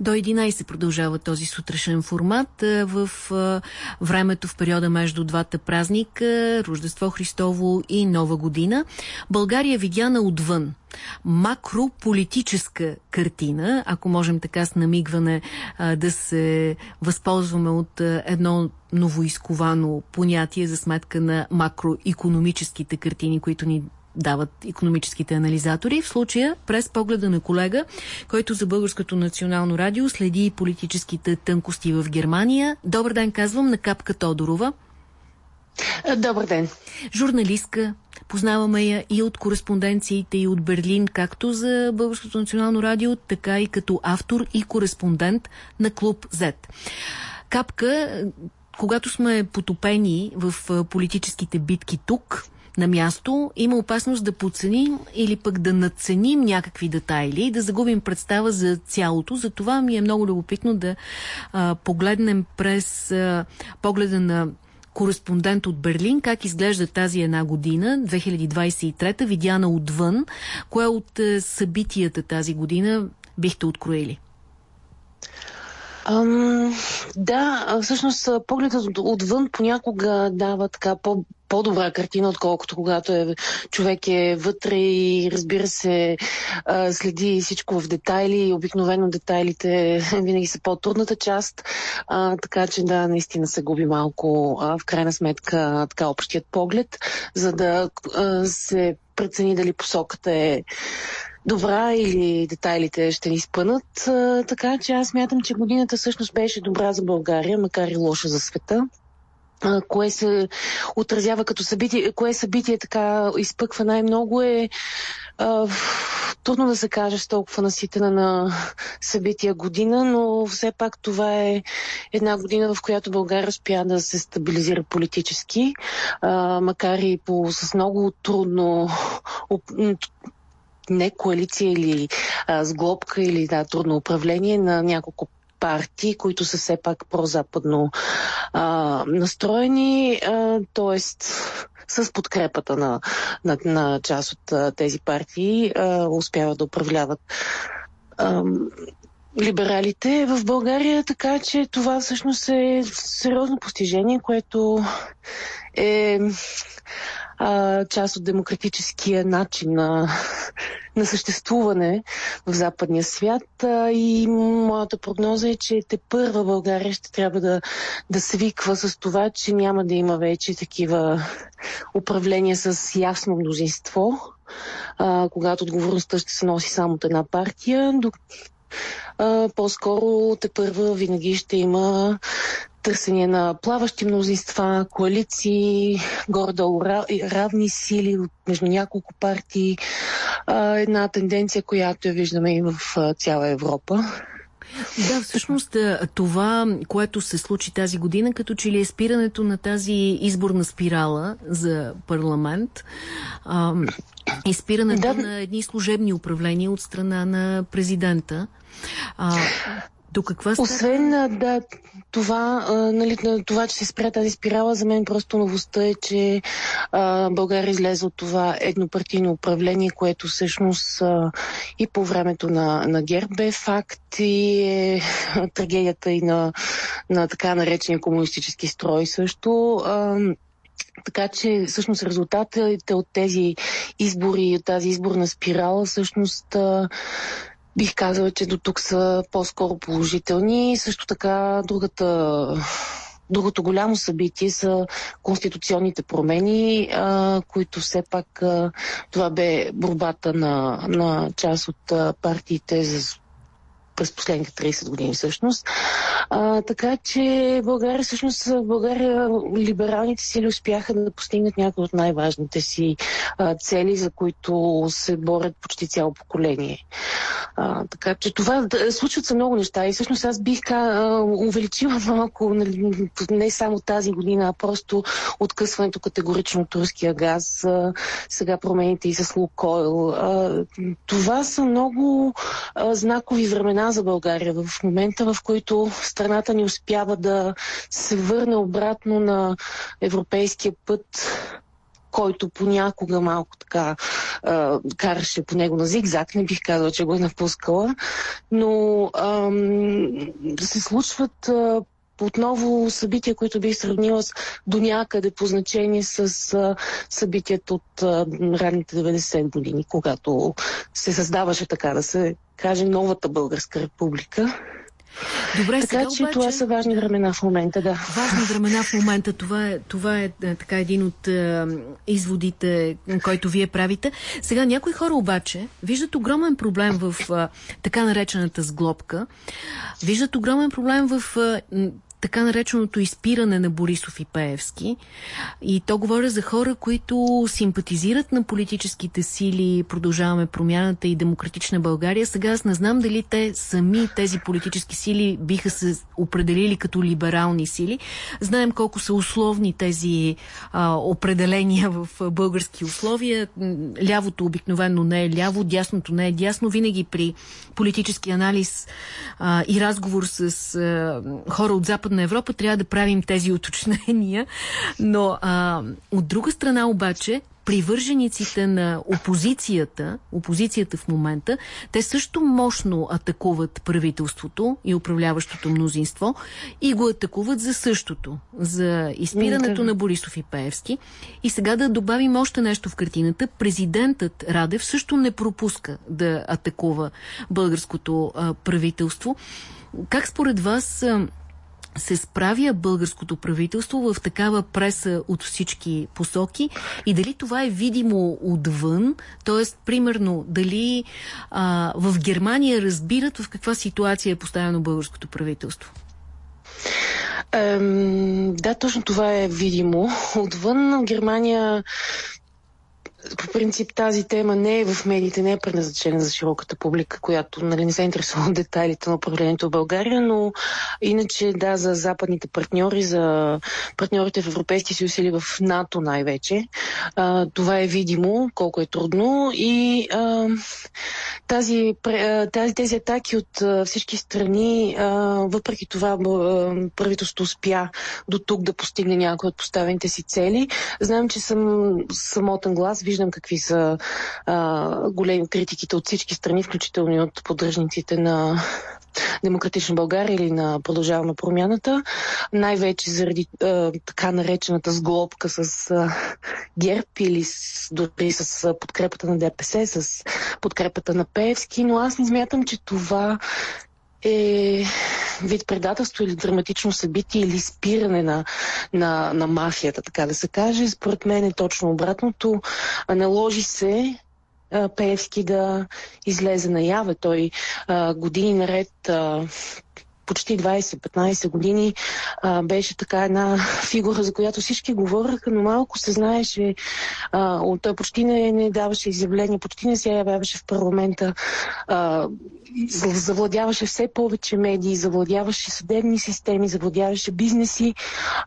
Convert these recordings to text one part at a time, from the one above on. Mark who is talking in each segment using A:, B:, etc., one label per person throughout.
A: До 11 продължава този сутрешен формат в времето в периода между двата празника, Рождество Христово и Нова година. България видяна отвън макрополитическа картина, ако можем така с намигване да се възползваме от едно новоизковано понятие за сметка на макроекономическите картини, които ни дават економическите анализатори. В случая през погледа на колега, който за Българското национално радио следи политическите тънкости в Германия. Добър ден, казвам на Капка Тодорова.
B: Добър ден.
A: Журналистка, познаваме я и от кореспонденциите и от Берлин, както за Българското национално радио, така и като автор и кореспондент на Клуб Z. Капка, когато сме потопени в политическите битки тук, на място, има опасност да подценим или пък да надценим някакви детайли и да загубим представа за цялото. За това ми е много любопитно да а, погледнем през а, погледа на кореспондент от Берлин, как изглежда тази една година, 2023, видяна отвън. Кое от събитията тази година бихте откроили?
B: Ам, да, всъщност погледът отвън понякога дава така по, по-добра картина, отколкото когато е, човек е вътре и разбира се следи всичко в детайли. Обикновено детайлите винаги са по-трудната част, а, така че да, наистина се губи малко а, в крайна сметка така общият поглед, за да а, се прецени дали посоката е добра или детайлите ще ни спънат. Така че аз мятам, че годината всъщност беше добра за България, макар и лоша за света кое се отразява като събитие, кое събитие така изпъква най-много е а, трудно да се каже с толкова наситена на събития година, но все пак това е една година, в която България успя да се стабилизира политически, а, макар и по, с много трудно не коалиция или а, сглобка или да, трудно управление на няколко партии, които са все пак прозападно а, настроени, т.е. с подкрепата на, на, на част от а, тези партии а, успяват да управляват а, либералите в България, така че това всъщност е сериозно постижение, което е а, част от демократическия начин на, на съществуване в западния свят. А, и моята прогноза е, че те първа България ще трябва да, да свиква с това, че няма да има вече такива управления с ясно мнозинство, а, когато отговорността ще се носи само от една партия. по-скоро те първа винаги ще има търсене на плаващи мнозинства, коалиции, горе-долу равни сили между няколко партии. Една тенденция, която я виждаме и в цяла Европа.
A: Да, всъщност това, което се случи тази година, като че ли е спирането на тази изборна спирала за парламент, а, изпирането да. на едни служебни управления от страна на президента. А, до каква
B: степен? Освен да, това, нали, това, че се спря тази спирала, за мен просто новостта е, че а, България излезе от това еднопартийно управление, което всъщност а, и по времето на, на ГЕРБ бе факт и е трагедията и на, на така наречения комунистически строй също. А, така че всъщност резултатите от тези избори, от тази изборна спирала, всъщност Бих казала, че до тук са по-скоро положителни. Също така другата Другото голямо събитие са конституционните промени, а, които все пак а, това бе борбата на, на част от партиите за през последните 30 години всъщност. А, така че България всъщност в България либералните сили успяха да постигнат някои от най-важните си а, цели, за които се борят почти цяло поколение. А, така че това да, случват се много неща и всъщност аз бих а, увеличила малко нали, не само тази година, а просто откъсването категорично от руския газ, а, сега промените и с Лукойл. А, това са много а, знакови времена за България в момента, в който страната ни успява да се върне обратно на европейския път който понякога малко така а, караше по него на зигзаг, не бих казала, че го е напускала, но а, се случват а, отново събития, които бих сравнила с, до някъде по значение с а, събитията от а, ранните 90 години, когато се създаваше, така да се каже, новата българска република.
A: Добре,
B: така
A: сега
B: че
A: обаче,
B: това са важни времена в момента, да.
A: Важни времена в момента. Това е, това е, е така един от е, изводите, който вие правите. Сега някои хора обаче виждат огромен проблем в е, така наречената сглобка. Виждат огромен проблем в е, така нареченото изпиране на Борисов и Пеевски. И то говоря за хора, които симпатизират на политическите сили, продължаваме промяната и демократична България. Сега аз не знам дали те сами, тези политически сили, биха се определили като либерални сили. Знаем колко са условни тези а, определения в български условия. Лявото обикновено не е ляво, дясното не е дясно. Винаги при политически анализ а, и разговор с а, хора от Западна Западна Европа трябва да правим тези уточнения, но а, от друга страна обаче привържениците на опозицията, опозицията в момента, те също мощно атакуват правителството и управляващото мнозинство и го атакуват за същото, за изпирането на Борисов и Пеевски. И сега да добавим още нещо в картината. Президентът Радев също не пропуска да атакува българското правителство. Как според вас се справя българското правителство в такава преса от всички посоки и дали това е видимо отвън, т.е. примерно дали а, в Германия разбират в каква ситуация е поставено българското правителство?
B: Ем, да, точно това е видимо. Отвън Германия по принцип тази тема не е в медиите, не е предназначена за широката публика, която нали, не се интересува от детайлите на управлението в България, но иначе да, за западните партньори, за партньорите в Европейския съюз или в НАТО най-вече. това е видимо колко е трудно и а, тази, тази, тези атаки от всички страни, въпреки това правителството успя до тук да постигне някои от поставените си цели. Знам, че съм самотен глас, виждам какви са а, големи критиките от всички страни, включително и от поддръжниците на Демократична България или на Продължаваме промяната, най-вече заради а, така наречената сглобка с а, ГЕРБ или с, дори с подкрепата на ДПС, с подкрепата на Певски, но аз не смятам, че това е вид предателство или драматично събитие или спиране на, на, на мафията, така да се каже. Според мен е точно обратното. Наложи се Пеевски да излезе наяве. Той а, години наред а, почти 20-15 години а, беше така една фигура, за която всички говореха, но малко се знаеше, а, той почти не, не даваше изявления, почти не се явяваше в парламента, а, завладяваше все повече медии, завладяваше съдебни системи, завладяваше бизнеси.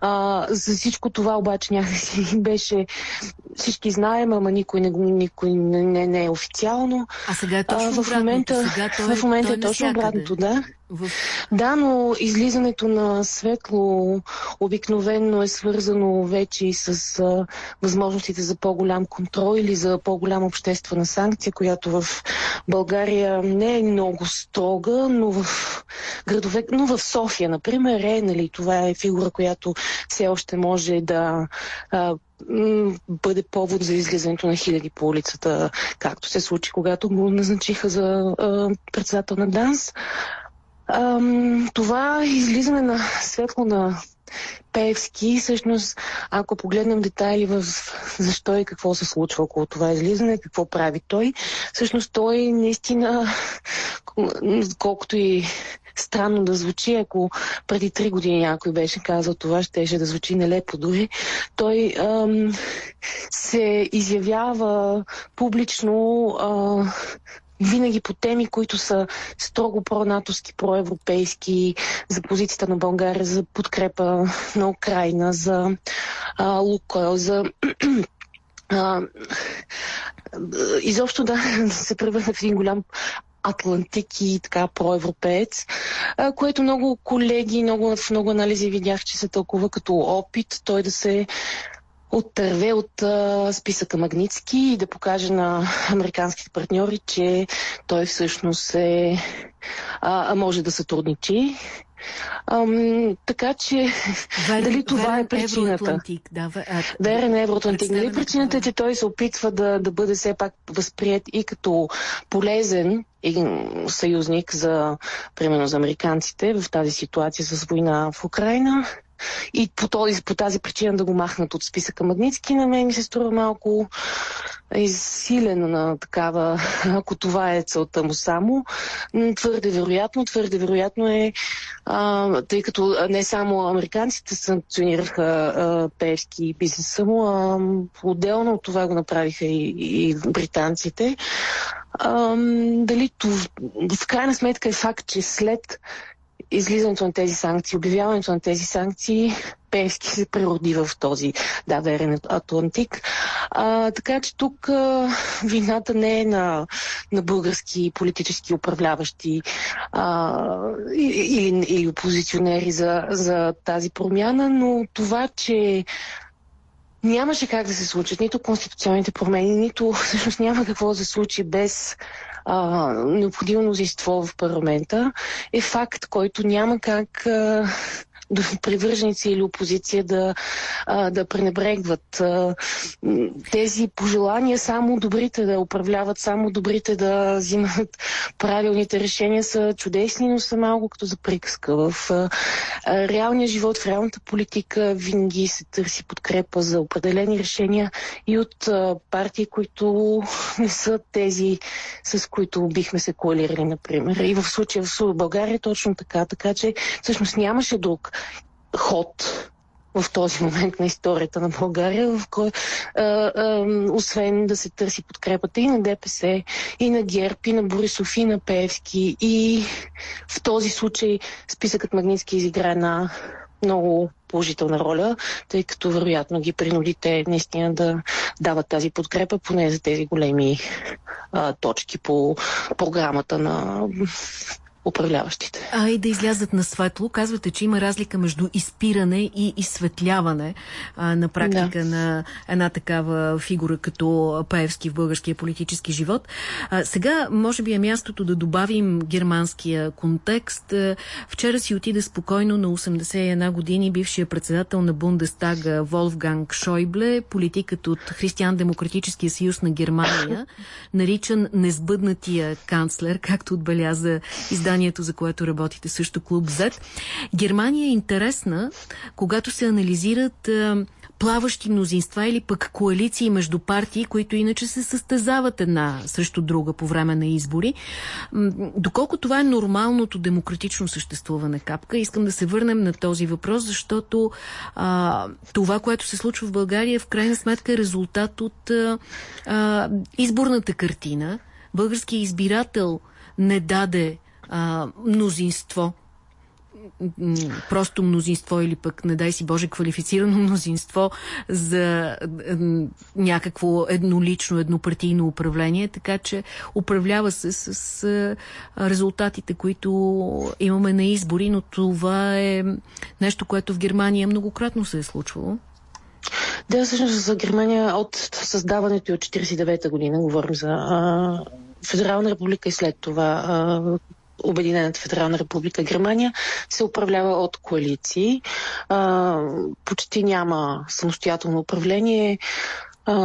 B: А, за всичко това обаче някакси беше всички знаем, ама никой не, никой не, не, не е официално.
A: А сега е точно
B: а, в момента,
A: сега той,
B: в момента
A: той
B: е точно обратното, да.
A: В...
B: Да, но излизането на светло обикновенно е свързано вече и с а, възможностите за по-голям контрол или за по-голяма обществена санкция, която в България не е много строга, но в градове, но в София, например, е, нали, това е фигура, която все още може да а, бъде повод за излизането на хиляди по улицата, както се случи, когато го назначиха за а, председател на ДАНС. Ам, това излизане на светло на Певски, всъщност, ако погледнем детайли в защо и какво се случва около това излизане, какво прави той, всъщност той наистина, колкото и странно да звучи, ако преди три години някой беше казал това, щеше да звучи нелепо дори. Той ам, се изявява публично а, винаги по теми, които са строго про-натовски, про-европейски, за позицията на България, за подкрепа на Украина, за а, Лукойл, за а, изобщо да се превърне в един голям атлантик и така проевропеец, което много колеги, много, в много анализи видях, че се тълкува като опит той да се оттърве от а, списъка Магницки и да покаже на американските партньори, че той всъщност е, а, може да сътрудничи. Ам, така че, Вер, дали това е причината? Да, а, верен Евроатлантик. Дали причината е, че той се опитва да, да бъде все пак възприят и като полезен и съюзник за, примерно, за американците в тази ситуация с война в Украина? И по, този, по тази причина да го махнат от списъка Магницки, на мен ми се струва малко изсилена на такава, ако това е целта му само. Твърде вероятно, твърде вероятно е, а, тъй като не само американците санкционираха а, Певски бизнеса му, а отделно от това го направиха и, и британците. А, дали това, в крайна сметка е факт, че след излизането на тези санкции, обявяването на тези санкции, Певски се природи в този да, верен Атлантик. А, така че тук а, вината не е на, на български политически управляващи а, или, или опозиционери за, за тази промяна, но това, че нямаше как да се случат нито конституционните промени, нито всъщност няма какво да се случи без а, необходимо мнозинство в парламента, е факт, който няма как а, привърженици или опозиция да, да пренебрегват. Тези пожелания само добрите да управляват, само добрите да взимат правилните решения са чудесни, но са малко като за приказка. В реалния живот, в реалната политика винаги се търси подкрепа за определени решения и от партии, които не са тези, с които бихме се коалирали, например. И в случая в България точно така, така че всъщност нямаше друг ход в този момент на историята на България, в кой, а, а, освен да се търси подкрепата и на ДПС, и на ГЕРБ, и на Борисов, и на Певски. И в този случай списъкът Магнитски изигра една много положителна роля, тъй като вероятно ги принудите наистина да дават тази подкрепа, поне за тези големи а, точки по програмата на управляващите.
A: А и да излязат на светло. Казвате, че има разлика между изпиране и изсветляване а, на практика да. на една такава фигура като Паевски в българския политически живот. А, сега, може би е мястото да добавим германския контекст. Вчера си отида спокойно на 81 години бившия председател на Бундестага Волфганг Шойбле, политикът от Християн-демократическия съюз на Германия, наричан несбъднатия канцлер, както отбеляза издание изданието, за което работите също Клуб Z. Германия е интересна, когато се анализират а, плаващи мнозинства или пък коалиции между партии, които иначе се състезават една срещу друга по време на избори. Доколко това е нормалното демократично съществуване, Капка, искам да се върнем на този въпрос, защото а, това, което се случва в България, в крайна сметка е резултат от а, а, изборната картина. Българският избирател не даде а, мнозинство просто мнозинство или пък, не дай си Боже, квалифицирано мнозинство за някакво еднолично, еднопартийно управление, така че управлява се с, с резултатите, които имаме на избори, но това е нещо, което в Германия многократно се е случвало.
B: Да, всъщност за Германия от създаването от 49-та година, говорим за а, Федерална република и след това а, Обединената федерална република Германия се управлява от коалиции. А, почти няма самостоятелно управление.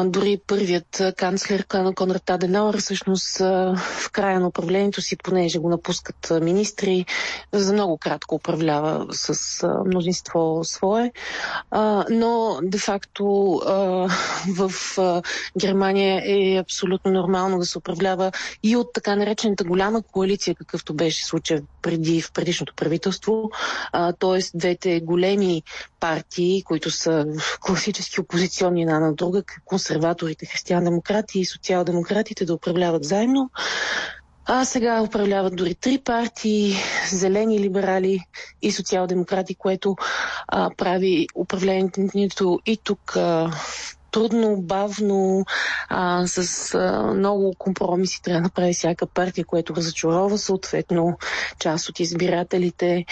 B: Дори първият канцлер Конрад Аденауър всъщност в края на управлението си, понеже го напускат министри, за много кратко управлява с мнозинство свое. Но де-факто в Германия е абсолютно нормално да се управлява и от така наречената голяма коалиция, какъвто беше случай преди в предишното правителство. Т.е. двете големи партии, които са класически опозиционни една на друга, консерваторите, християн-демократи и социал-демократите да управляват заедно. А сега управляват дори три партии, зелени либерали и социал-демократи, което а, прави управлението и тук а, трудно, бавно, а, с а, много компромиси трябва да направи всяка партия, което разочарова съответно част от избирателите.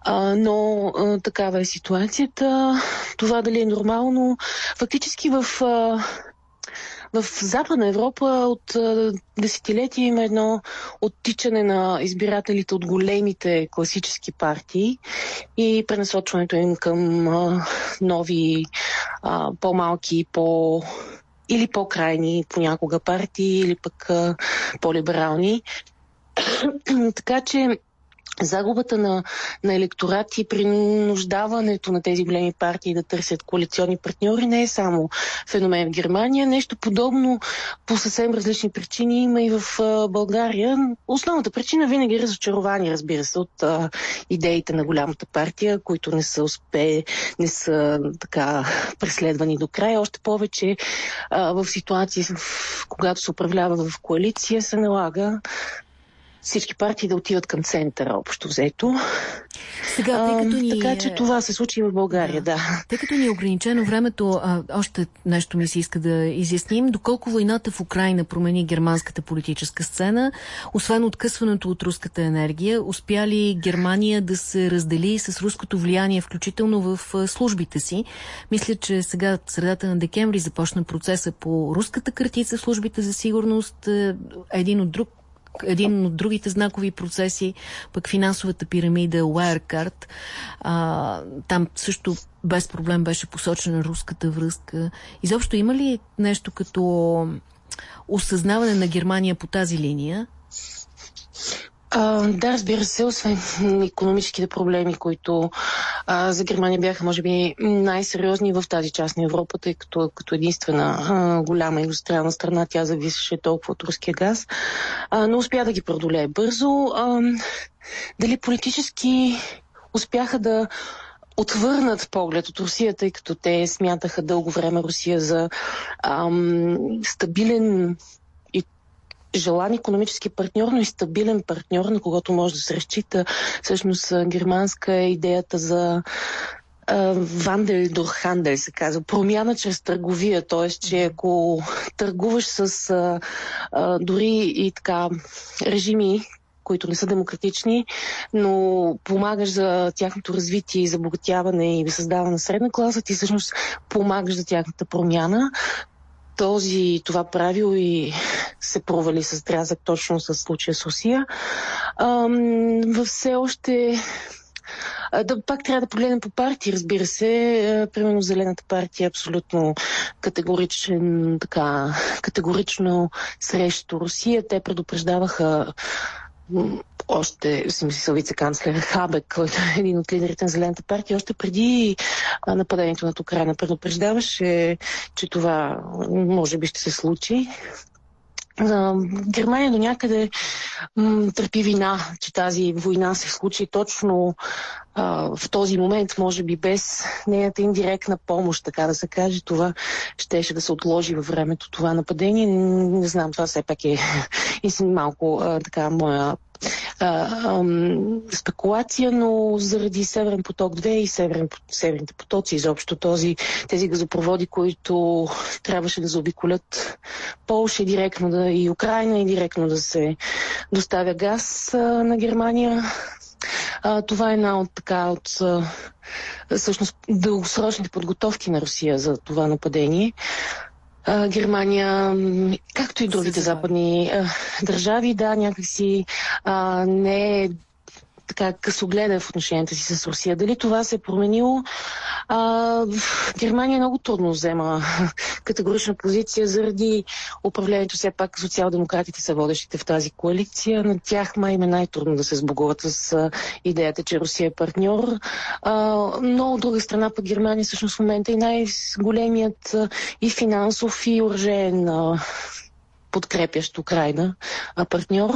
B: А, но а, такава е ситуацията. Това дали е нормално. Фактически в а, в Западна Европа от десетилетия има едно оттичане на избирателите от големите класически партии и пренасочването им към нови, а, по-малки, по или по-крайни понякога партии, или пък а, по-либерални. така че загубата на, на електорати и принуждаването на тези големи партии да търсят коалиционни партньори не е само феномен в Германия. Нещо подобно по съвсем различни причини има и в България. Основната причина винаги е разочарование, разбира се, от а, идеите на голямата партия, които не са успе, не са така преследвани до края. Още повече а, в ситуации, в, когато се управлява в коалиция, се налага всички партии да отиват към центъра, общо взето.
A: Сега, тъй като ни...
B: Така че това се случи в България, да. да.
A: Тъй като ни е ограничено времето, а, още нещо ми се иска да изясним. Доколко войната в Украина промени германската политическа сцена, освен откъсването от руската енергия, успя ли Германия да се раздели с руското влияние, включително в службите си? Мисля, че сега, средата на декември, започна процеса по руската картица в службите за сигурност. Е, един от друг един от другите знакови процеси, пък финансовата пирамида Wirecard. А, там също без проблем беше посочена руската връзка. Изобщо има ли нещо като осъзнаване на Германия по тази линия?
B: А, да, разбира се, освен економическите проблеми, които а, за Германия бяха, може би, най-сериозни в тази част на Европа, тъй като като единствена а, голяма индустриална страна тя зависеше толкова от руския газ, а, но успя да ги преодолее бързо. А, дали политически успяха да отвърнат поглед от Русия, тъй като те смятаха дълго време Русия за ам, стабилен желан економически партньор, но и стабилен партньор, на когото може да се разчита. Всъщност германска е идеята за Вандел до Хандел се казва. Промяна чрез търговия, т.е. че ако търгуваш с а, а, дори и така режими, които не са демократични, но помагаш за тяхното развитие и забогатяване и създаване на средна класа, ти всъщност помагаш за тяхната промяна този, това правило и се провали с трязък точно с случая с Русия. Във все още да, пак трябва да погледнем по партии, разбира се. Примерно Зелената партия е абсолютно категоричен, така, категорично срещу Русия. Те предупреждаваха още, си мисля, вице-канцлер Хабек, който е един от лидерите на Зелената партия, още преди нападението на Украина предупреждаваше, че това може би ще се случи. Германия до някъде търпи вина, че тази война се случи точно а, в този момент, може би без нейната индиректна помощ, така да се каже. Това щеше да се отложи във времето това нападение. Не знам, това все пак е и малко а, така моя а, спекулация, но заради Северен поток 2 и Северен, Северните потоци изобщо този, тези газопроводи, които трябваше да заобиколят Полша директно да, и Украина и директно да се доставя газ а, на Германия. А, това е една от така от всъщност дългосрочните подготовки на Русия за това нападение а, Германия, както и другите западни а, държави, да, някакси а, не е така късогледа в отношенията си с Русия. Дали това се е променило? А, Германия много трудно взема категорична позиция заради управлението. Все пак социал-демократите са водещите в тази коалиция. На тях май е най-трудно да се сбогуват с идеята, че Русия е партньор. А, но от друга страна пък Германия всъщност в момента е най-големият и финансов и оръжен подкрепящ Украина партньор.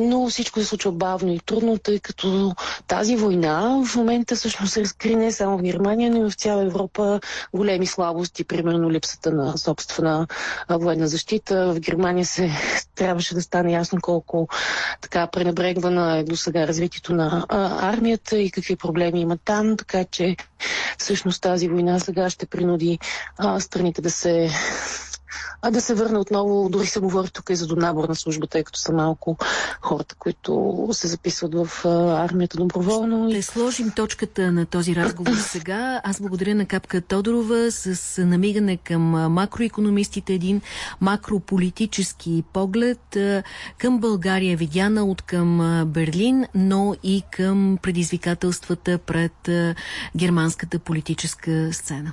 B: Но всичко се случва бавно и трудно, тъй като тази война в момента всъщност се разкри не само в Германия, но и в цяла Европа големи слабости, примерно липсата на собствена военна защита. В Германия се трябваше да стане ясно колко така пренебрегвана е до сега развитието на армията и какви проблеми има там, така че всъщност тази война сега ще принуди а, страните да се а да се върне отново, дори се говори тук и за донабор на служба, тъй като са малко хората, които се записват в армията доброволно.
A: Да сложим точката на този разговор сега. Аз благодаря на Капка Тодорова с намигане към макроекономистите, един макрополитически поглед към България, видяна от към Берлин, но и към предизвикателствата пред германската политическа сцена.